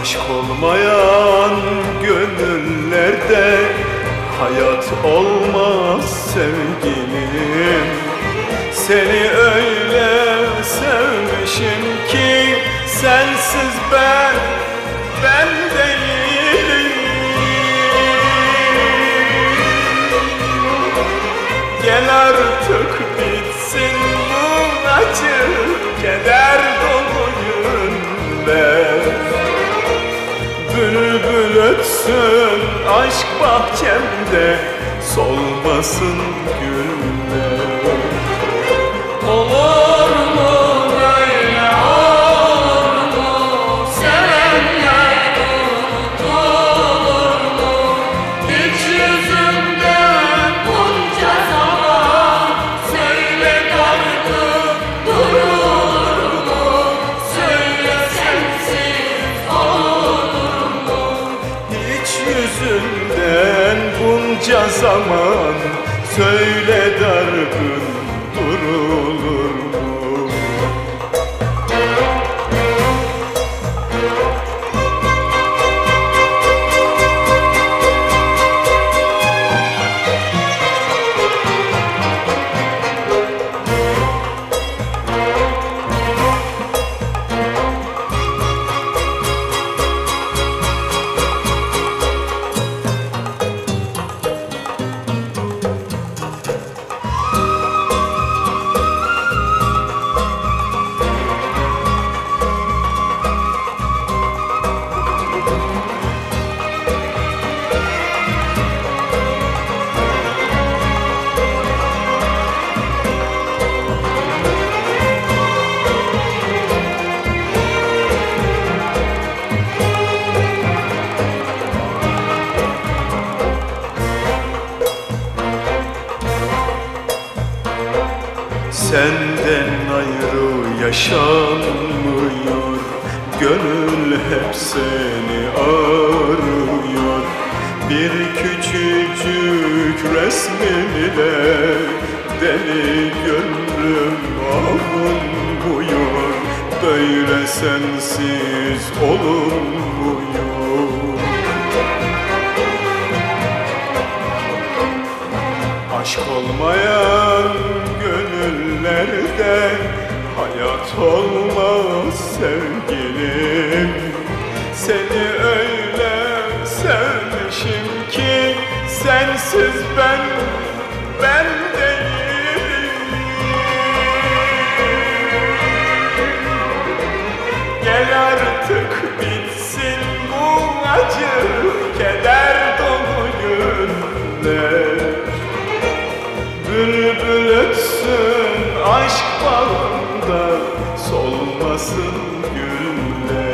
Aşk olmayan gönüllerde hayat olmaz sevgilim. Seni öyle sevmişim ki sensiz ben, ben bahçemde solmasın güller bunca zaman Söyle dargın durulur Senden ayrı yaşanmıyor. Gönül hep seni arıyor. Bir küçücük resminle Deli gönlüm avunmuyor. Böyle sensiz olunmuyor. Aşk olmayan gönüllerde hayat olmaz sevgilim. Seni öyle sevmişim ki sensiz ben anda solmasın güller